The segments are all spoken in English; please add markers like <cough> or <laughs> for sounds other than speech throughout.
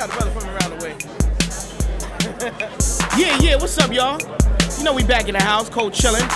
got a brother from around the way. <laughs> yeah, yeah, what's up, y'all? You know we back in the house, cold chillin'.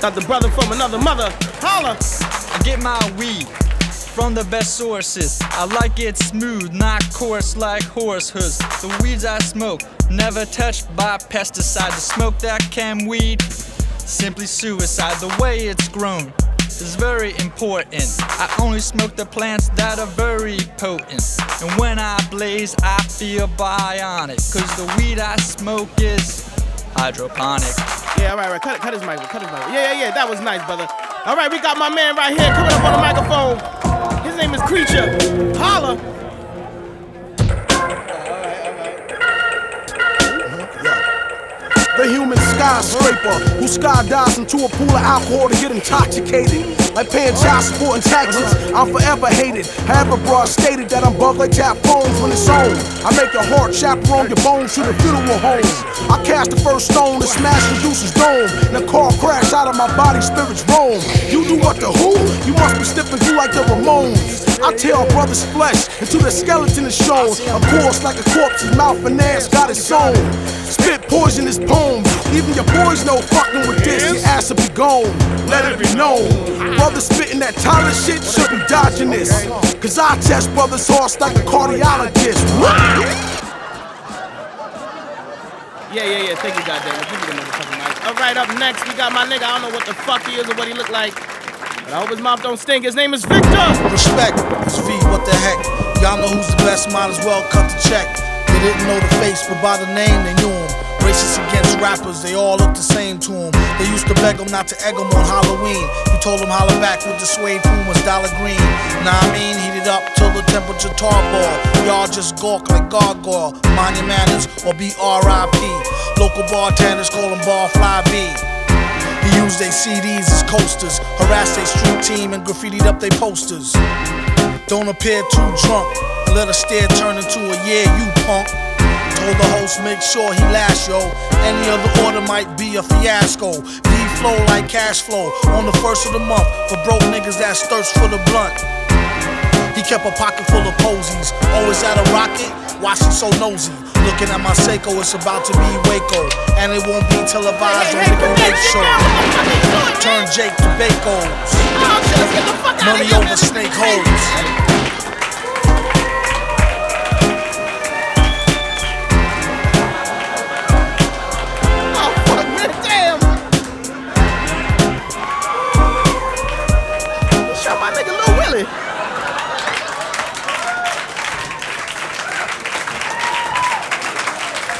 Got the brother from another mother. Holla! I get my weed from the best sources. I like it smooth, not coarse like horse hooves. The weeds I smoke, never touched by pesticide. The smoke that can weed, simply suicide. The way it's grown is very important. I only smoke the plants that are very potent. And when I blaze, I feel bionic. Cause the weed I smoke is hydroponic. Yeah, all right. Cut, cut his mic. Cut his mic. Yeah, yeah, yeah. That was nice, brother. All right, we got my man right here coming up on the microphone. His name is Creature. Holla. Skyscraper who skydives into a pool of alcohol to get intoxicated. Like paying child support and taxes, I'm forever hated. However, broad stated that I'm bugged like tap phones when it's on. I make your heart chaperone your bones to the funeral home. I cast the first stone to smash Medusa's dome. A car crash out of my body, spirits roam. You do what the who? You must be sniffing through like the Ramones. I tear a brother's flesh until the skeleton is shown. Of course, like a corpse's mouth and ass got its own. Spit poisonous poems. Even your boys know fucking with this. Your ass will be gone. Let it be known. Brothers spitting that Tyler shit should be dodging this. Cause I test brothers' horse like a cardiologist. Yeah, yeah, yeah. Thank you, goddamn. Give me the motherfucking mic. All right, up next, we got my nigga. I don't know what the fuck he is or what he look like. But I hope his mouth don't stink. His name is Victor. Respect, it's V, what the heck? Y'all know who's the best, might as well cut the check. They didn't know the face, but by the name they knew him. Racist against rappers, they all look the same to him. They used to beg him not to egg him on Halloween. He told him holler back with the suede pumas, dollar green. Nah, I mean, heat it up till the temperature tar ball. Y'all just gawk like gargoyle. Mind your manners or be RIP. Local bartenders call him Bar B. He CDs as coasters, harassed their street team and graffitied up their posters. Don't appear too drunk let a stare turn into a yeah, you punk. Told the host make sure he last, yo. Any other order might be a fiasco. V flow like cash flow on the first of the month for broke niggas that thirst for the blunt. He kept a pocket full of posies, always at a rocket. She so nosy? Looking at my Seiko, it's about to be Waco, and it won't be televised on Nick and show. Turn Jake to Bacos, money over snake holes. My nigga Lil Willie.